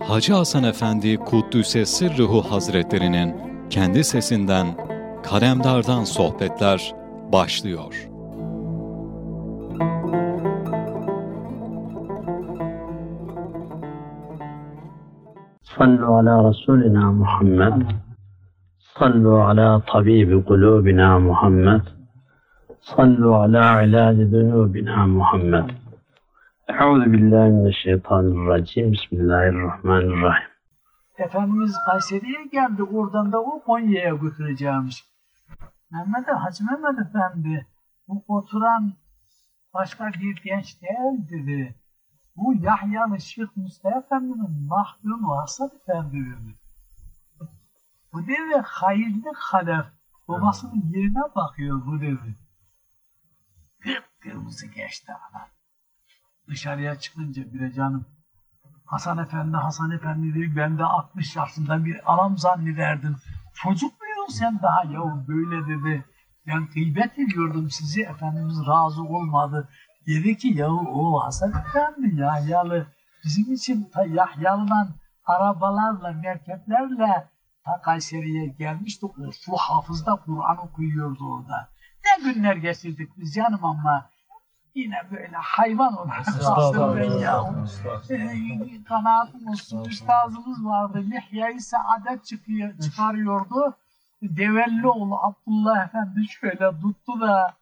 Hacı Hasan Efendi Kuddüs'e Sırrıhu Hazretlerinin kendi sesinden Kalemdar'dan Sohbetler başlıyor. صلوا على رسولنا محمد صلوا على طبيب قلوبنا محمد صلوا على علاج ذنوبنا محمد Euzu billahi mineşşeytanirracim. Bismillahirrahmanirrahim. Efendimiz Kayseri'ye geldi. Oradan da o Konya'ya götüreceğimiş. Mehmet Hacı Mehmet Efendi bu oturan başka bir genç değil dedi. Bu Yahyalı Şık Mustafa Efendi'nin mahlumu Hasan Efendi dedi. Bu dedi hayırlı kalef. Babasının yerine bakıyor bu dedi. Kıpkırmızı geçti adam. Dışarıya çıkınca bile canım Hasan Efendi, Hasan Efendi dedi ben de 60 yaşında bir adam zannederdim. Çocuk muydun sen daha yahu böyle dedi. Ben gıybet ediyordum sizi, Efendimiz razı olmadı. Dedi ki yahu o Hasan Efendi Yahyalı bizim için ta Yahyalı'dan arabalarla, merkeplerle ta Kayseri'ye gelmişti. O su hafızda Kur'an okuyordu orada. Ne günler geçirdik biz canım ama yine böyle hayvan olarak kaldım ben ya. Ee, Kanaatımız, üstazımız vardı. Lihya-i Saadet çıkıyor, çıkarıyordu. Devellioğlu Abdullah Efendi şöyle tuttu da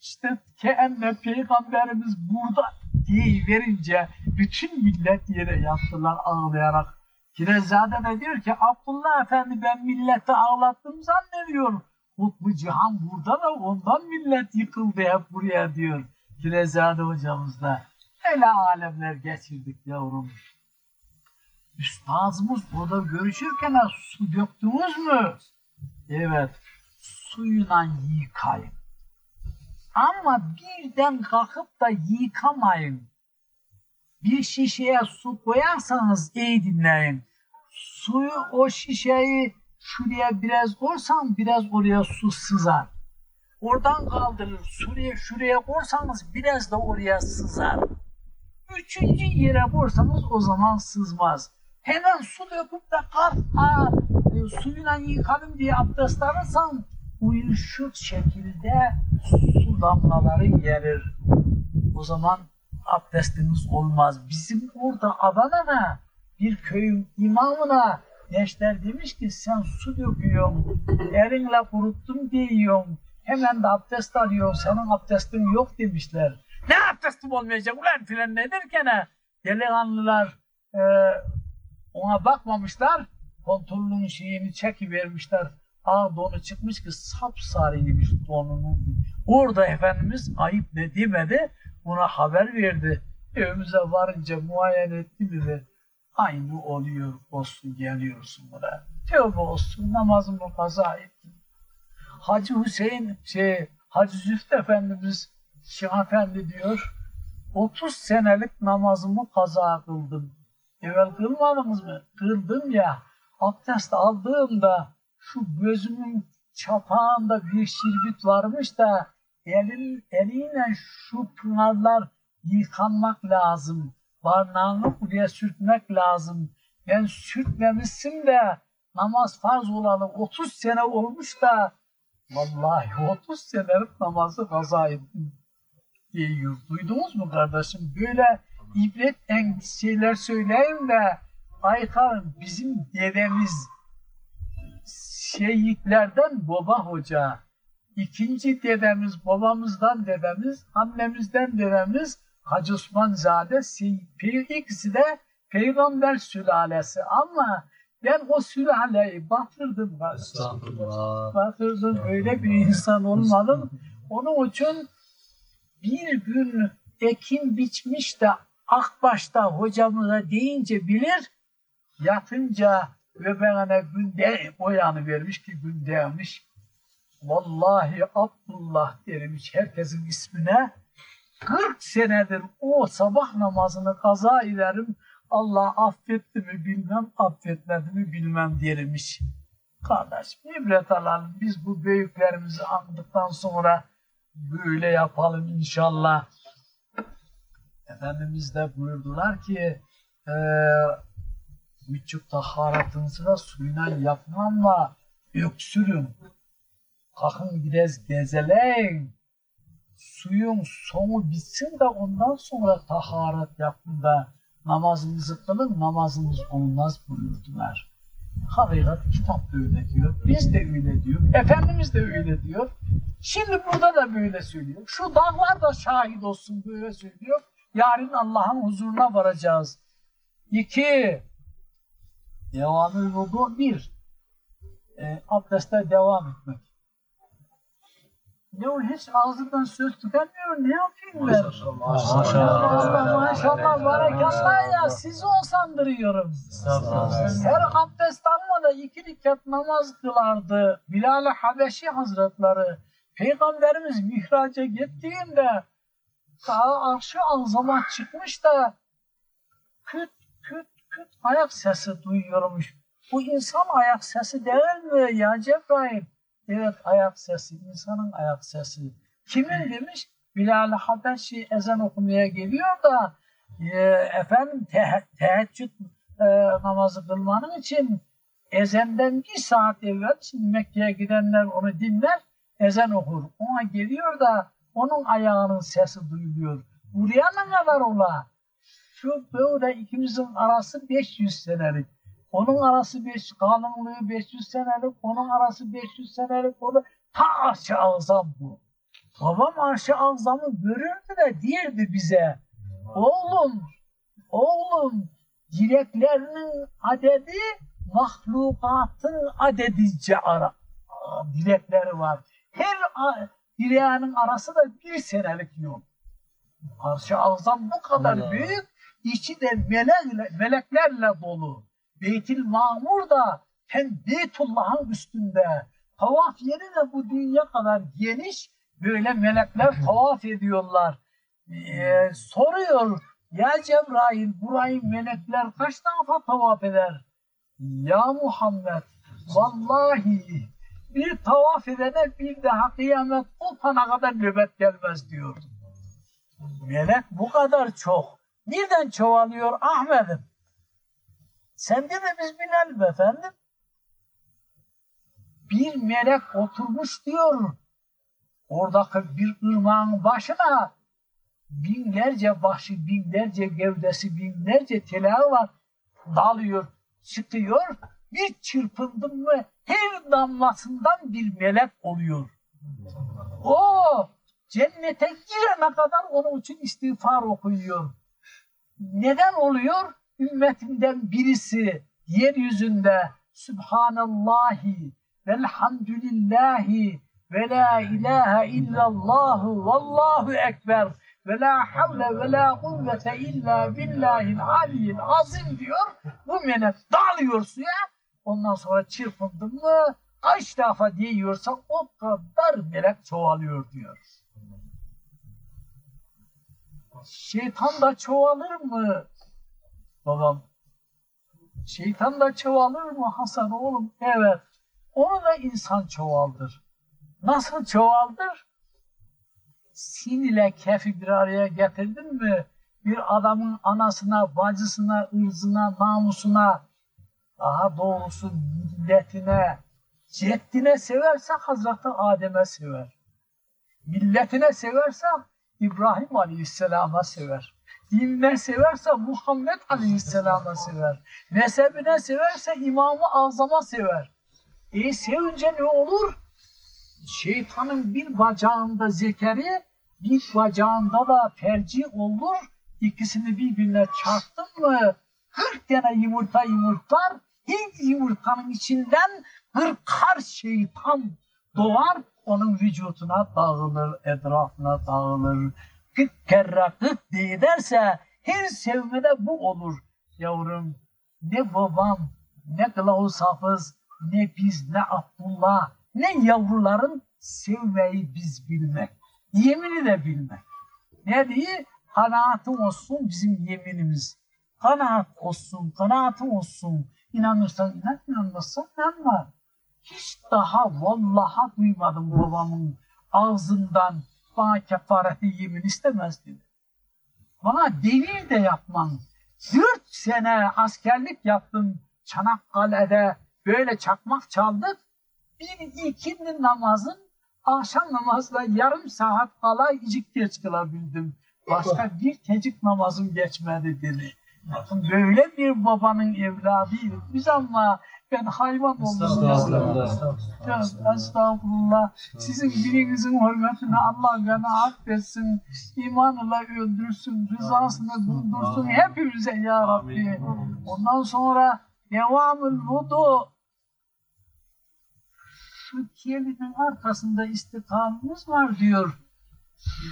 işte keenne peygamberimiz burada diye verince bütün millet yere yattılar ağlayarak. Kirezade de diyor ki Abdullah Efendi ben milleti ağlattım zannediyor. Kutbu Cihan burada da ondan millet yıkıldı hep buraya diyor. Kirezade hocamız da. Öyle alemler geçirdik yavrum. Üstazımız burada görüşürken su döktünüz mü? Evet. Suyla yıkayın. Ama birden kalkıp da yıkamayın. Bir şişeye su koyarsanız iyi dinleyin. Suyu o şişeyi şuraya biraz korsan biraz oraya su sızar. Oradan kaldırır. Şuraya şuraya korsanız biraz da oraya sızar. Üçüncü yere korsanız o zaman sızmaz. Hemen su döküp de kalk ha, e, suyla yıkadım diye abdest alırsan uyuşuk şekilde su damlaları gelir. O zaman abdestimiz olmaz. Bizim orada Adana'da bir köyün imamına gençler demiş ki sen su döküyorsun, elinle kuruttun diyorsun, hemen de abdest alıyorsun, senin abdestin yok demişler. Ne abdestim olmayacak ulan filan ne derken delikanlılar e, ona bakmamışlar, kontrolün şeyini çekivermişler. Ağ donu çıkmış ki sapsarıymış donunun. Orada Efendimiz ayıp ne demedi, buna haber verdi. Evimize varınca muayene etti dedi. Aynı oluyor, olsun geliyorsun buraya. Tövbe olsun namazımı kaza ettim. Hacı Hüseyin, şey, Hacı Züft Efendimiz, Şah Efendi diyor, 30 senelik namazımı kaza kıldım. Evvel kılmadınız mı? Kıldım ya. Abdest aldığımda şu gözümün çapağında bir şirbit varmış da elin, eliyle şu pınarlar yıkanmak lazım. Barnağını buraya sürtmek lazım. Ben sürtmemişsin de namaz farz olalı 30 sene olmuş da vallahi 30 senelik namazı kaza ettim diyor. Duydunuz mu kardeşim? Böyle ibret en şeyler söyleyeyim de Aykar'ın bizim dedemiz şehitlerden baba hoca. İkinci dedemiz babamızdan dedemiz, annemizden dedemiz Hacı Osmanzade, ikisi de peygamber sülalesi ama ben o sülaleyi batırdım. Batırdım. Öyle bir insan olmadım. Onun için bir gün ekin biçmiş de Akbaş'ta hocamıza deyince bilir, yatınca göbeğine günde boyanı vermiş ki gündeymiş. Vallahi Abdullah dermiş herkesin ismine. 40 senedir o sabah namazını kaza ederim. Allah affetti mi bilmem, affetmedi mi bilmem dermiş. Kardeş ibret alalım. Biz bu büyüklerimizi andıktan sonra böyle yapalım inşallah. Efendimiz de buyurdular ki e, Vücut taharatınızı da suyla yapmamla öksürün. Kalkın biraz gezeleyin. Suyun sonu bitsin de ondan sonra taharet yapın da namazınızı kılın, namazınız olmaz buyurdular. Hakikat kitap da öyle diyor, biz de öyle diyor, Efendimiz de öyle diyor. Şimdi burada da böyle söylüyor. Şu dağlar da şahit olsun böyle söylüyor. Yarın Allah'ın huzuruna varacağız. İki, devamı vudu bir, e, abdeste devam etmek. Ne o hiç ağzından söz tükenmiyor, ne yapayım ben? Maşallah, maşallah, barakallah ya, sizi osandırıyorum. Her abdest almadan iki rekat namaz kılardı. Bilal-i Habeşi Hazretleri, Peygamberimiz mihraca gittiğinde daha arşı azama çıkmış da küt küt küt ayak sesi duyuyormuş. Bu insan ayak sesi değil mi ya Cebrail? Evet ayak sesi, insanın ayak sesi. Kimin demiş? Bilal-i Habeşi ezan okumaya geliyor da e, efendim te teheccüd e, namazı kılmanın için ezenden bir saat evvel şimdi Mekke'ye gidenler onu dinler ezan okur. Ona geliyor da onun ayağının sesi duyuluyor. Buraya ne kadar ola? Şu böyle ikimizin arası 500 senelik. Onun arası 5, kalınlığı 500 senelik, onun arası 500 senelik, o da ta arşı azam bu. Babam arşı azamı görürdü de diyerdi bize, oğlum, oğlum, dileklerinin adedi mahlukatın adedince ara, dilekleri var. Her dileğinin arası da bir senelik yol. Arşı azam bu kadar Allah. büyük, içi de melekle, meleklerle dolu. Beytil Mamur da hem Beytullah'ın üstünde. Tavaf yeri de bu dünya kadar geniş. Böyle melekler tavaf ediyorlar. Ee, soruyor ya Cebrail burayı melekler kaç defa tavaf eder? Ya Muhammed vallahi bir tavaf edene bir daha kıyamet kopana kadar nöbet gelmez diyor. Melek bu kadar çok. Nereden çoğalıyor Ahmet'im? Sen de biz bilelim efendim? Bir melek oturmuş diyor. Oradaki bir ırmağın başına binlerce başı, binlerce gövdesi, binlerce telağı var. Dalıyor, çıkıyor. Bir çırpındım mı her damlasından bir melek oluyor. O cennete girene kadar onun için istiğfar okuyor. Neden oluyor? Ümmetimden birisi yeryüzünde Subhanallahi velhamdülillahi ve la ilahe illallahu vallahu ekber ve la havle ve la kuvvete illa billahil aliyyil azim diyor. Bu melek dalıyor suya Ondan sonra çırpındım mı kaç defa diyorsa o kadar melek çoğalıyor diyor. Şeytan da çoğalır mı? Babam. Şeytan da çoğalır mı Hasan oğlum? Evet. Onu da insan çoğaldır. Nasıl çoğaldır? Sin ile kefi bir araya getirdin mi? Bir adamın anasına, bacısına, ırzına, namusuna, daha doğrusu milletine, ceddine severse Hazreti Adem'e sever. Milletine severse İbrahim Aleyhisselam'a sever. Dinine severse Muhammed Aleyhisselam'a sever. Mezhebine severse İmam-ı Azam'a sever. E sevince ne olur? Şeytanın bir bacağında zekeri, bir bacağında da ferci olur. İkisini birbirine çarptın mı 40 tane yumurta yumurtlar ilk yumurtanın içinden hırkar şeytan doğar, onun vücuduna dağılır, etrafına dağılır. Kırk diye derse her sevmede bu olur. Yavrum ne babam, ne kılavuz hafız, ne biz, ne Abdullah, ne yavruların sevmeyi biz bilmek. Yemini de bilmek. Ne diye? Kanaatim olsun bizim yeminimiz. Kanaat olsun, kanaatim olsun. İnanırsan inan, inanmazsan inanma. Hiç daha vallaha duymadım babamın ağzından bana kefareti yemin istemez dedi. Bana devir de yapman, dört sene askerlik yaptım Çanakkale'de böyle çakmak çaldık. Bir ikindi namazın akşam namazla yarım saat kala icik geç kılabildim. Başka bir tecik namazım geçmedi dedi. Böyle bir babanın evladıydık biz ama ben hayvan oldum. Ya, estağfurullah. Sizin birinizin hürmetine Allah beni affetsin. imanla öldürsün. Rızasını buldursun. Hepimize ya Rabbi. Ondan sonra devamül vudu. Şu kelinin arkasında istikamımız var diyor.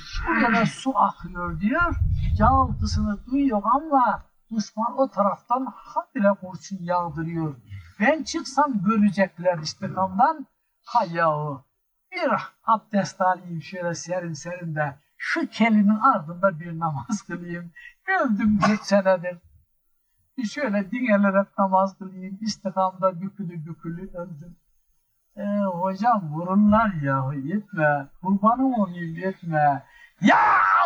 Şurada da su akıyor diyor. Yağıltısını duyuyor ama düşman o taraftan habire kurşun yağdırıyor. Ben çıksam görecekler istikamdan. Ha bir abdest alayım şöyle serin serin de şu kelinin ardında bir namaz kılayım. Öldüm geç senedir. Bir şöyle dinlenerek namaz kılayım. İstikamda bükülü bükülü öldüm. E, hocam vururlar yahu yetme. Kurbanım olayım yetme. Ya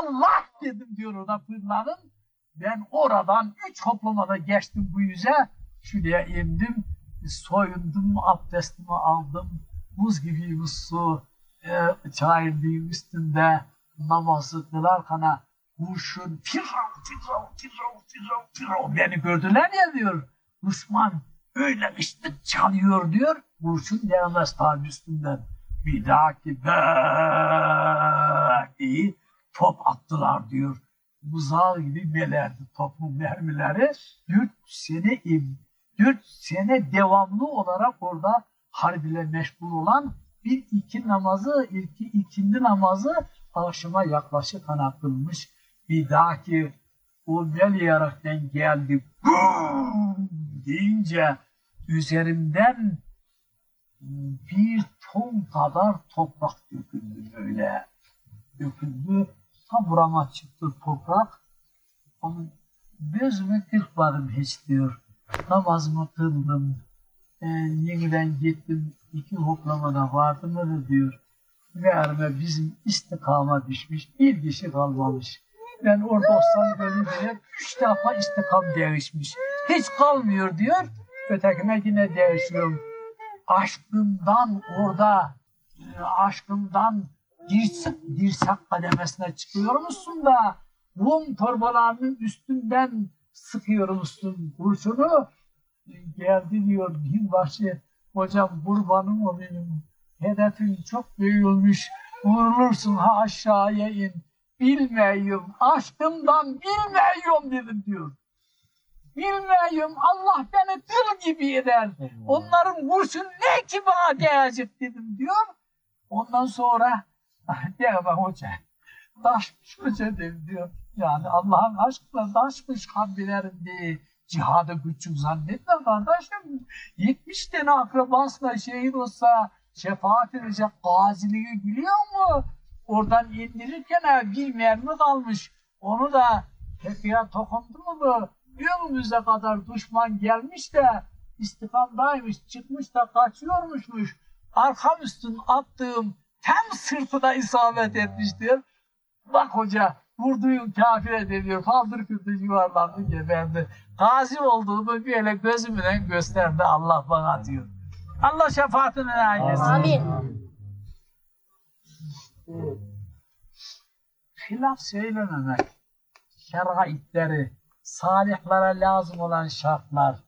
Allah dedim diyor orada fırladım. Ben oradan üç hoplamada geçtim bu yüze. Şuraya indim. Soyundum, abdestimi aldım. Buz gibi su e, çayırlığın üstünde namazı kılarken kurşun firav firav firav firav firav beni gördüler ya diyor. Osman öyle ıştık çalıyor diyor. Kurşun gelmez tabi üstünden. Bir dahaki böyle top attılar diyor. Buzağı gibi melerdi topun mermileri. Dört sene dört sene devamlı olarak orada harbiyle meşgul olan bir iki namazı, iki, ikindi namazı akşama yaklaşık ana kılmış. Bir dahaki o meliyaraktan geldi "Gum!" deyince üzerimden bir ton kadar toprak döküldü böyle. Döküldü. Ta burama çıktı toprak. Onu gözümü kırpmadım hiç diyor. Namazımı kıldım. Ee, yeniden gittim. iki hoplamada vardım öyle diyor. Meğerime bizim istikama düşmüş. Bir kişi kalmamış. Ben orada olsam diye üç defa istikam değişmiş. Hiç kalmıyor diyor. Ötekine yine değişiyorum. Aşkımdan orada e, aşkımdan dirsek, dirsek kademesine çıkıyor musun da Rum torbalarının üstünden sıkıyor musun kurşunu? Geldi diyor binbaşı hocam kurbanım olayım. Hedefin çok büyülmüş. Vurulursun ha aşağıya in. Bilmiyorum. Aşkımdan bilmiyorum dedim diyor. Bilmiyorum. Allah beni kıl gibi eder. Onların kurşun ne ki bana değecek dedim diyor. Ondan sonra diyor bak hoca. Taşmış hoca dedim diyor. Yani Allah'ın aşkına taşmış kalbilerin diye cihadı küçük zannetme kardeşim. 70 tane akrabasına şehit olsa şefaat edecek gaziliği biliyor mu? Oradan indirirken bir mermi kalmış. Onu da tepeye dokundu mu bu? Önümüze kadar düşman gelmiş de istikamdaymış, çıkmış da kaçıyormuşmuş. Arkam üstün attığım tam sırtına isabet etmiştir. Bak hoca vurduğun kafire deniyor. Paldır küldür yuvarlandı geberdi. Gazi olduğunu böyle gözümden gösterdi Allah bana diyor. Allah şefaatine nail etsin. Amin. Hilaf söylememek, şeraitleri, salihlere lazım olan şartlar.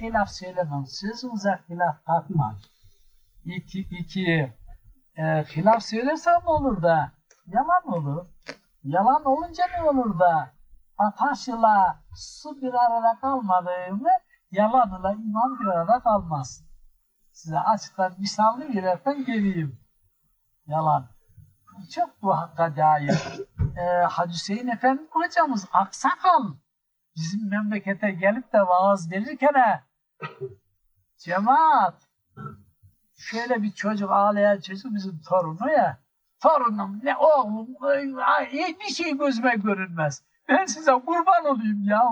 Hilaf söylemem, sözünüze hilaf katma. İki, iki e, hilaf söylesem olur da yalan olur. Yalan olunca ne olur da ateş ile su bir arada kalmadığında yalan ile iman bir arada kalmaz. Size açıktan misallı bir geleyim. Yalan. Çok bu hakka dair. Ee, Hacı Hüseyin Efendi hocamız aksakal. Bizim memlekete gelip de vaaz verirken cemaat şöyle bir çocuk ağlayan çocuk bizim torunu ya. Torunum ne oğlum ay, hiçbir şey gözüme görünmez. Ben size kurban olayım ya.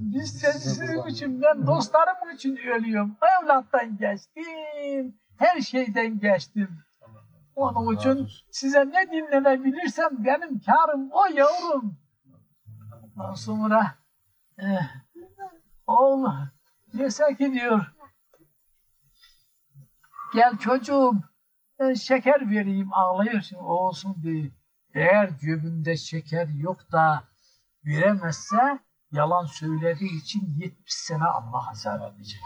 Biz sen- sizin için ben dostlarım için ölüyorum. Evlattan geçtim. Her şeyden geçtim. Onun için size ne dinlenebilirsem benim karım o yavrum. Ondan sonra Eh, oğlum dese ki diyor gel çocuğum ben şeker vereyim ağlıyorsun olsun diye. Eğer cebinde şeker yok da veremezse yalan söylediği için 70 sene Allah azap edecek.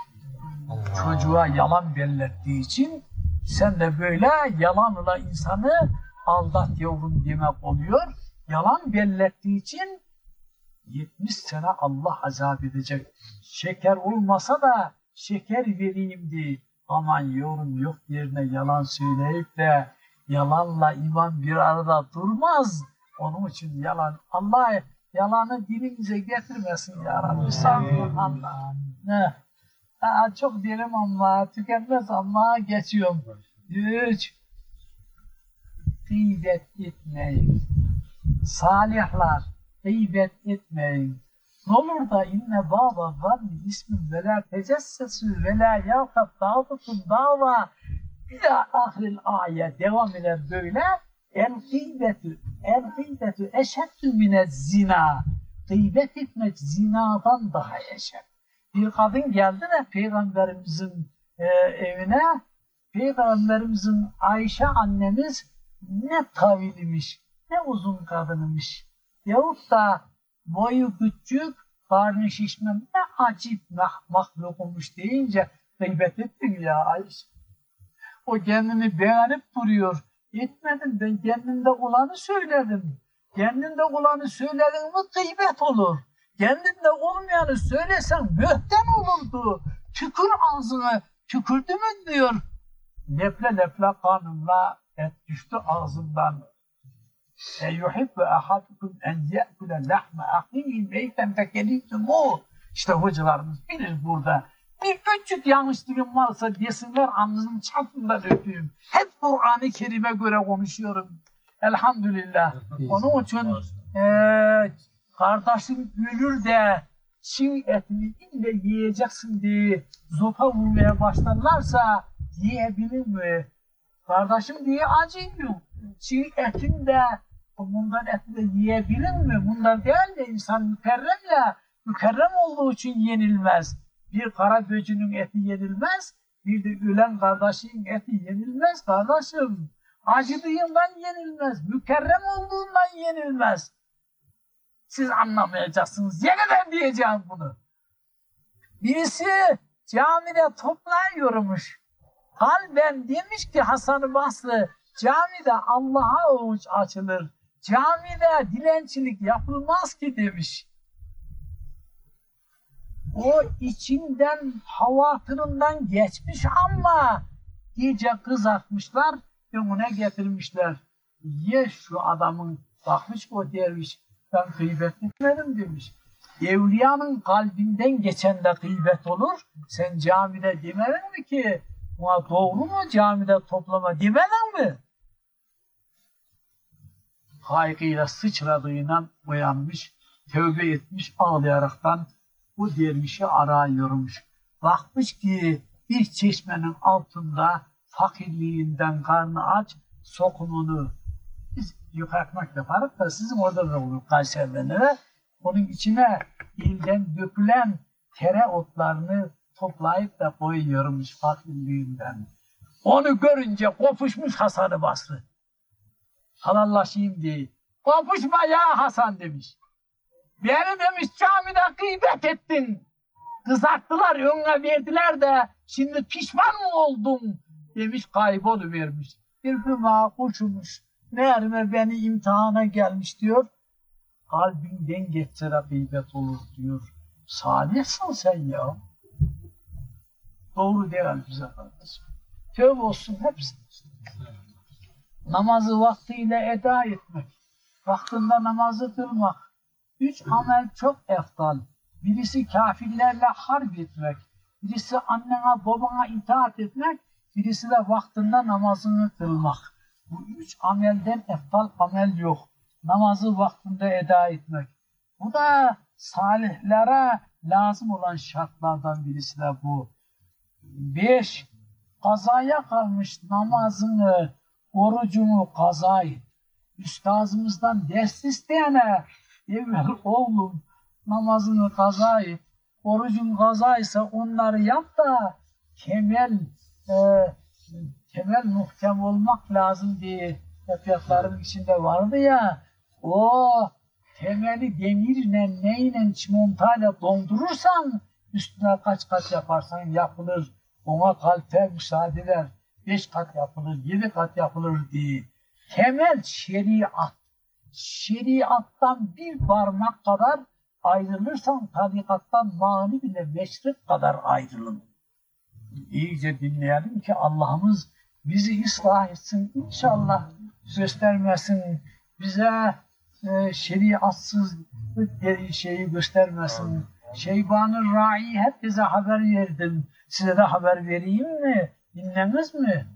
Çocuğa yalan bellettiği için sen de böyle yalanla insanı aldat yavrum demek oluyor. Yalan bellettiği için 70 sene Allah azap edecek. Şeker olmasa da şeker vereyim diye aman yorum yok yerine yalan söyleyip de yalanla iman bir arada durmaz. Onun için yalan Allah yalanı dilimize getirmesin ya Rabbi. Sağ olun Allah. Ne? Aa, çok derim ama tükenmez ama geçiyorum. Üç. Gıybet etmeyin. Salihler gıybet etmeyin. Ne da inne baba zanni ismin ve la tecessesü ve la yâkab dağıtıkun dava bir de ahiril ayet devam eder böyle el gıybetü el gıybetü eşeddü mine zina gıybet etmek zinadan daha eşed. Bir kadın geldi de peygamberimizin e, evine peygamberimizin Ayşe annemiz ne tavilmiş ne uzun kadınmış. Yahut da boyu küçük, karnı şişmem ne acip mah mahluk olmuş deyince gıybet ettin ya Ayşe. O kendini beğenip duruyor. Etmedim ben kendimde olanı söyledim. Kendinde olanı söyledin mi gıybet olur. Kendinde olmayanı söylesen böhten olurdu. Tükür ağzına, tükürdü mü diyor. Leple leple kanımla et düştü ağzımdan. E yuhibbu ahadukum en ye'kule lahme ahihi meyten fekelitumuh. İşte hocalarımız bilir burada. Bir küçük yanlışlığım varsa desinler alnının çatından öpeyim. Hep Kur'an-ı Kerim'e göre konuşuyorum. Elhamdülillah. Onun için eee kardeşin ölür de çiğ etini ille yiyeceksin diye zopa vurmaya başlarlarsa yiyebilir mi? Kardeşim diye acımıyor. Çiğ etin de bundan eti de yiyebilir mi? Bundan değil de insan mükerrem ya. Mükerrem olduğu için yenilmez. Bir kara böcünün eti yenilmez. Bir de ölen kardeşin eti yenilmez kardeşim. Acıdığından yenilmez. Mükerrem olduğundan yenilmez. Siz anlamayacaksınız. Yeniden diyeceğim bunu. Birisi camide toplanıyormuş. Kalben demiş ki Hasan-ı Basri camide Allah'a avuç açılır. Camide dilencilik yapılmaz ki demiş. O içinden havatırından geçmiş ama iyice kızartmışlar önüne getirmişler. Ye şu adamın bakmış o derviş ben gıybet etmedim demiş. Evliyanın kalbinden geçen de gıybet olur. Sen camide demedin mi ki doğru mu camide toplama demedin mi? Kaygıyla sıçradığıyla uyanmış, tövbe etmiş ağlayaraktan bu dervişi arıyormuş. Bakmış ki bir çeşmenin altında fakirliğinden karnı aç sokumunu biz yıkatmak yaparız da sizin orada da olur Kayseri'de onun içine ilden dökülen tere otlarını toplayıp da koyuyormuş fakirliğinden. Onu görünce kopuşmuş Hasan-ı. Halallaşayım diye. Kopuşma ya Hasan demiş. Beni demiş camide gıybet ettin. Kızarttılar, önüne verdiler de şimdi pişman mı oldun demiş kayboluvermiş. Bir hüma uçmuş. Meğerime beni imtihana gelmiş diyor. Kalbinden geçse gıybet olur diyor. Salihsin sen ya. Doğru değil güzel kardeşim. Tövbe olsun hepsi. Namazı vaktiyle eda etmek. Vaktinde namazı kılmak. Üç amel çok eftal. Birisi kafirlerle harp etmek. Birisi annene babana itaat etmek. Birisi de vaktinde namazını kılmak. Bu üç amelden eftal amel yok. Namazı vaktinde eda etmek. Bu da salihlere lazım olan şartlardan birisi de bu. Beş, kazaya kalmış namazını, orucunu kaza et. Üstazımızdan ders isteyene, evvel oğlum namazını kaza et. Orucun kaza ise onları yap da temel e, temel muhkem olmak lazım diye yapıyatların içinde vardı ya o temeli demirle neyle çimontayla dondurursan üstüne kaç kat yaparsan yapılır. Ona kalite müsaade ver. Beş kat yapılır, yedi kat yapılır diye. Temel şeriat. Şeriattan bir parmak kadar ayrılırsan tarikattan mani bile meşrik kadar ayrılın. İyice dinleyelim ki Allah'ımız bizi ıslah etsin inşallah göstermesin bize e, şeriatsız şeyi göstermesin. Şeybanı Rai herkese haber verdim. Size de haber vereyim mi? Dinlemez mi?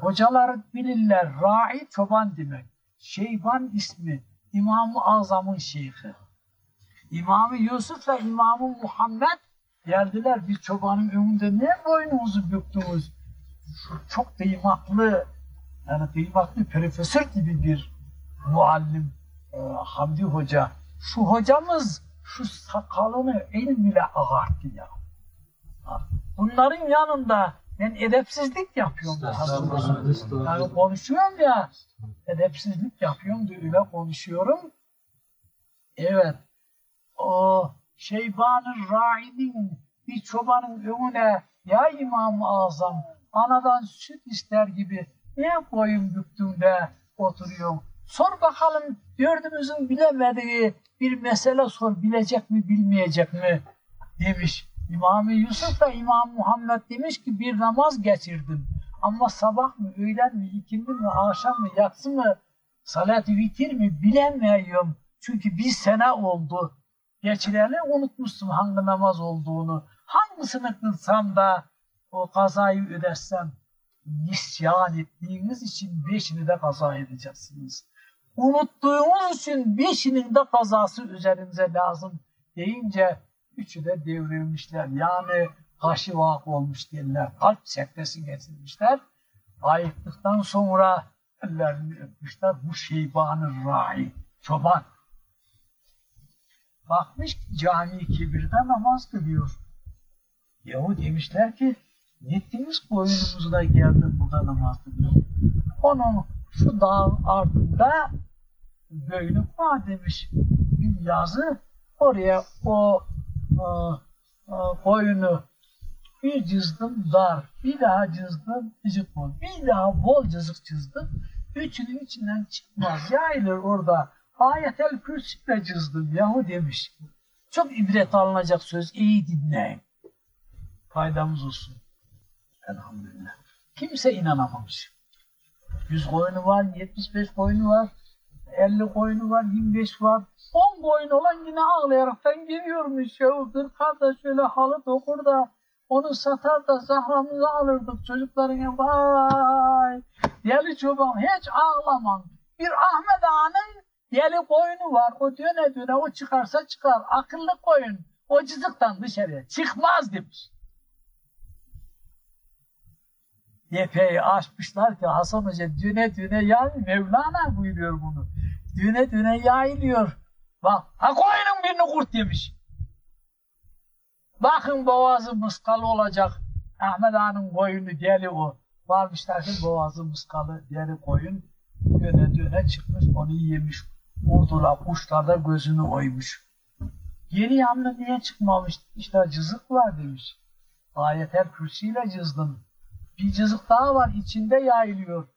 Hocalar bilirler. Rai çoban demek. Şeyban ismi İmam-ı Azam'ın şeyhi. İmam-ı Yusuf ve İmam-ı Muhammed geldiler bir çobanın önünde ne boynunuzu büktünüz? Çok kıymetli yani kıymetli profesör gibi bir muallim e, Hamdi Hoca. Şu hocamız şu sakalını ilmiyle ağarttı ya. Bunların yanında ben edepsizlik yapıyorum. Yani konuşuyorum ya, edepsizlik yapıyorum diye öyle konuşuyorum. Evet, o Şeyban'ın Rahi'nin bir çobanın önüne ya İmam-ı Azam anadan süt ister gibi niye boyun büktün de oturuyorsun? Sor bakalım dördümüzün bilemediği bir mesele sor bilecek mi bilmeyecek mi demiş. İmam-ı Yusuf da İmam Muhammed demiş ki bir namaz geçirdim. Ama sabah mı, öğlen mi, ikindi mi, akşam mı, yatsı mı, salat-ı mi bilemiyorum. Çünkü bir sene oldu. Geçireli unutmuşsun hangi namaz olduğunu. Hangisini kılsam da o kazayı ödersem nisyan ettiğiniz için beşini de kaza edeceksiniz. Unuttuğunuz için beşinin de kazası üzerinize lazım deyince üçü de devrilmişler. Yani kaşı vak olmuş derler. Kalp sektesi getirmişler. Ayıktıktan sonra ellerini öpmüşler. Bu şeybanı rai, çoban. Bakmış cami kibirde namaz kılıyor. Yahu demişler ki gittiniz boynumuzda geldin burada namaz kılıyor. Onun şu dağın ardında var demiş bir yazı. Oraya o koyunu bir cızdım dar, bir daha cızdım cızık bol, bir daha bol cızık çizdim. Üçünün içinden çıkmaz, yayılır orada. Ayetel kürsüyle cızdım yahu demiş. Çok ibret alınacak söz, iyi dinleyin. Faydamız olsun. Elhamdülillah. Kimse inanamamış. 100 koyunu var, 75 koyunu var, 50 koyunu var, 25 var. 10 koyun olan yine ağlayaraktan geliyormuş ya. Kırkar da şöyle halı dokur da onu satar da zahramızı alırdık çocukların vay. Deli çoban hiç ağlamam. Bir Ahmet Ağa'nın deli koyunu var. O döne döne o çıkarsa çıkar. Akıllı koyun. O cızıktan dışarıya çıkmaz demiş. Yepeyi açmışlar ki Hasan Hoca düne düne yani Mevlana buyuruyor bunu. Düne düne yayılıyor. Bak ha koyunun birini kurt demiş. Bakın boğazı mıskalı olacak. Ahmet Ağa'nın koyunu deli o. Varmışlar ki boğazı mıskalı deli koyun döne döne çıkmış onu yemiş. Vurdular kuşlar da gözünü oymuş. Yeni yanlı niye çıkmamış? İşte cızık var demiş. Ayetel kürsüyle cızdım. Bir cızık daha var içinde yayılıyor.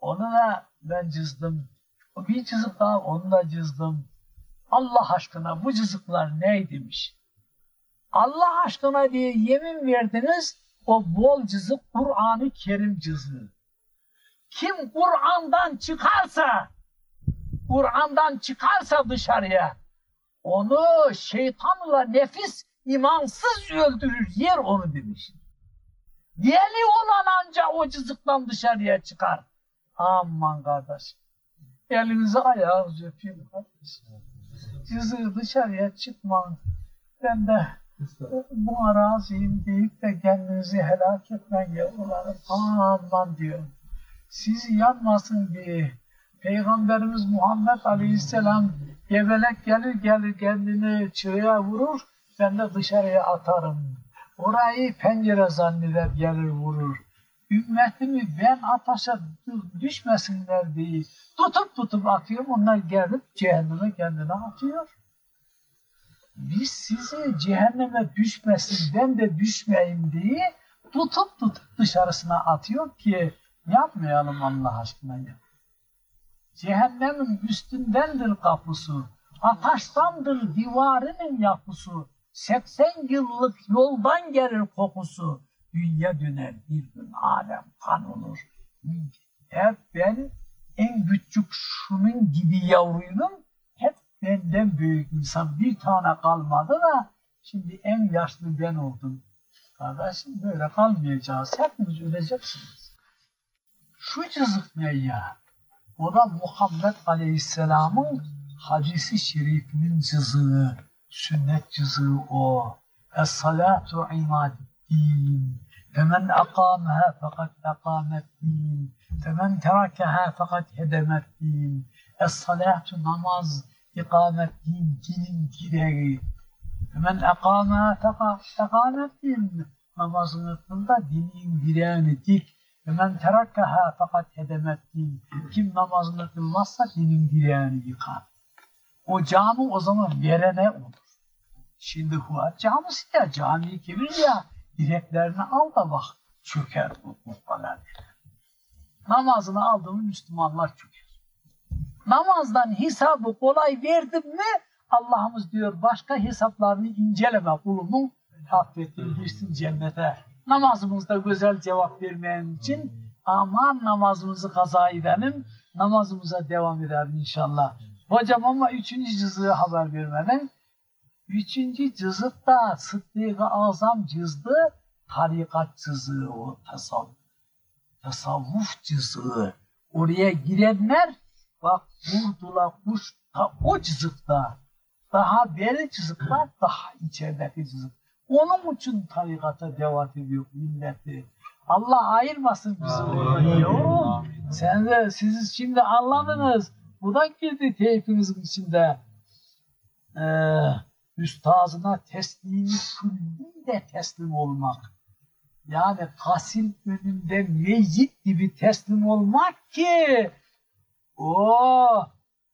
Onu da ben cızdım. Bir cızık daha onu da cızdım. Allah aşkına bu cızıklar ne demiş? Allah aşkına diye yemin verdiniz o bol cızık Kur'an-ı Kerim cızığı. Kim Kur'an'dan çıkarsa Kur'an'dan çıkarsa dışarıya onu şeytanla nefis imansız öldürür yer onu demiş. Deli olan anca o cızıktan dışarıya çıkar. Aman kardeş. Elinizi ayağınızı öpeyim kardeş. Cızığı dışarıya çıkman. Ben de bu araziyim deyip de kendinizi helak etmen yavrularım. Aman diyorum. Sizi yanmasın diye Peygamberimiz Muhammed Aleyhisselam Gebelek gelir gelir kendini çığıya vurur. Ben de dışarıya atarım. Orayı pencere zanneder gelir vurur. Ümmetimi ben ateşe düşmesinler diye tutup tutup atıyorum. Onlar gelip cehenneme kendine atıyor. Biz sizi cehenneme düşmesin ben de düşmeyeyim diye tutup tutup dışarısına atıyor ki yapmayalım Allah aşkına ya. Cehennemin üstündendir kapısı. Ataştandır divarının yapısı. 80 yıllık yoldan gelir kokusu. Dünya döner bir gün alem kan olur. Hep ben en küçük şunun gibi yavruydum. Hep benden büyük insan bir tane kalmadı da şimdi en yaşlı ben oldum. Kardeşim böyle kalmayacağız. Hepimiz öleceksiniz. Şu cızık ne ya? O da Muhammed Aleyhisselam'ın hadisi şerifinin cızığı, sünnet cızığı o. Es-salatu imaddin. Femen akamaha fakat akameddin. Femen terakeha fakat hedemeddin. Es-salatu namaz, ikameddin, dinin direği. Femen akamaha fakat akameddin. Namazını kıl da dinin direğini dik. Hemen terakkaha fakat hedemettin. Kim namazını kılmazsa dinin direğini yıkar. O cami o zaman verene olur. Şimdi Huat camisi ya camiyi kibir ya direklerini al da bak çöker bu muhtemelen. Namazını aldı mı Müslümanlar çöker. Namazdan hesabı kolay verdim mi Allah'ımız diyor başka hesaplarını inceleme kulumun affettin girsin cennete namazımızda güzel cevap vermeyen için aman namazımızı kaza edelim, namazımıza devam edelim inşallah. Hocam ama üçüncü cızığı haber vermeden, üçüncü cızık da Sıddık-ı Azam cızdı, tarikat cızığı o tasavvuf. Tasavvuf cızığı. Oraya girenler, bak vurdular kuş ta o cızıkta. Daha beri cızıklar, daha içerideki cızık. Onun için tarikata devam ediyor milleti. Allah ayırmasın bizi oradan. Sen de siz şimdi anladınız. Bu da girdi teyfinizin içinde. Ee, üstazına teslimi külliyle teslim olmak. Yani kasil önünde meyyit gibi teslim olmak ki o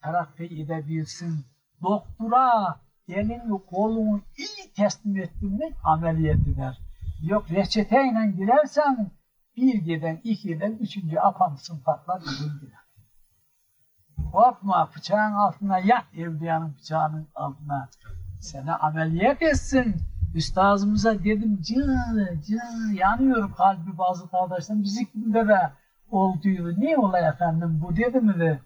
terakki edebilsin. Doktora elini kolunu iyi teslim ettin mi ameliyat eder. Yok reçeteyle girersen bir giden, iki giden, üçüncü apansın patlar ürün gider. Korkma bıçağın altına yat evliyanın bıçağının altına. Seni ameliyat etsin. Üstazımıza dedim cı cı yanıyor kalbi bazı kardeşlerim. Bizimkinde de olduydu. Ne olay efendim bu dedi mi de.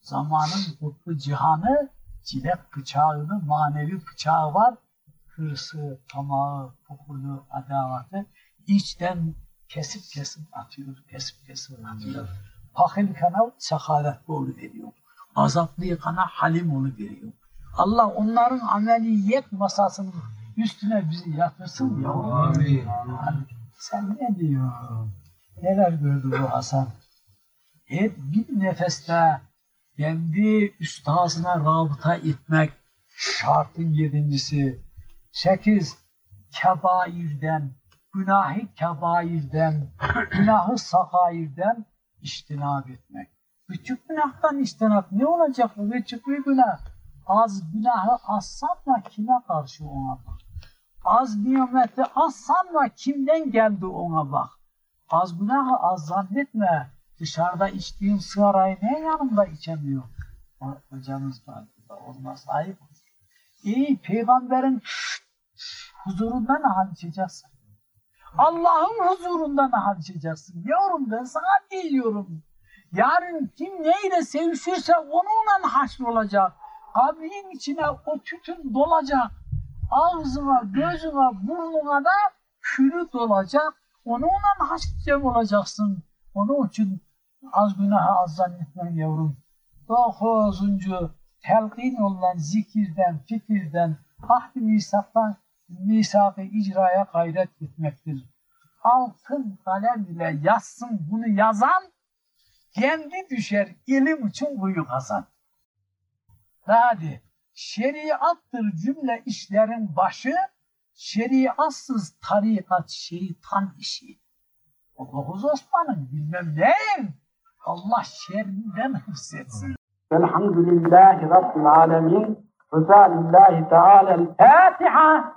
Zamanın kutlu cihanı Cilek bıçağını, manevi bıçağı var. Hırsı, tamağı, kokulu, adavatı içten kesip kesip atıyor, kesip kesip atıyor. Fakir kana sakaletli olu veriyor. Azaplı kana halim veriyor. Allah onların ameliyet masasının üstüne bizi yatırsın ya. Amin. Sen ne diyorsun? Neler gördü bu Hasan? Hep bir nefeste kendi üstazına rabıta etmek şartın yedincisi. Sekiz, kebairden, günahı kebairden, günahı sakairden iştinab etmek. Küçük günahtan iştinab ne olacak bu küçük bir günah? Az günahı az sanma kime karşı ona bak. Az nimeti az sanma kimden geldi ona bak. Az günahı az zannetme. Dışarıda içtiğim sigarayı ne yanımda içemiyor? Hocamız var olmaz ayıp. İyi peygamberin huzurunda ne hal içeceksin? Allah'ın huzurunda ne hal içeceksin? Yavrum ben sana diyorum. Yarın kim neyle sevişirse onunla haşr Kabrin içine o tütün dolacak. Ağzına, gözüne, burnuna da külü dolacak. Onunla haşr olacaksın. Onun için az günahı az zannetmen yavrum. Dokuzuncu telkin olan zikirden, fikirden, ahdi misaktan, misakı icraya gayret etmektir. Altın kalem ile yazsın bunu yazan, kendi düşer ilim için kuyu kazan. Hadi şeriattır cümle işlerin başı, şeriatsız tarikat şeytan işi. O dokuz Osman'ın bilmem neyin Allah şerrinden hıfzetsin. Elhamdülillahi Rabbil alemin. Rızalillahi Teala'l Fatiha.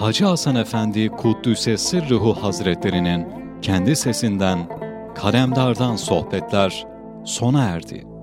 Hacı Hasan Efendi Kuddüs'e Sırrıhu Hazretlerinin kendi sesinden Kalemdar'dan sohbetler sona erdi.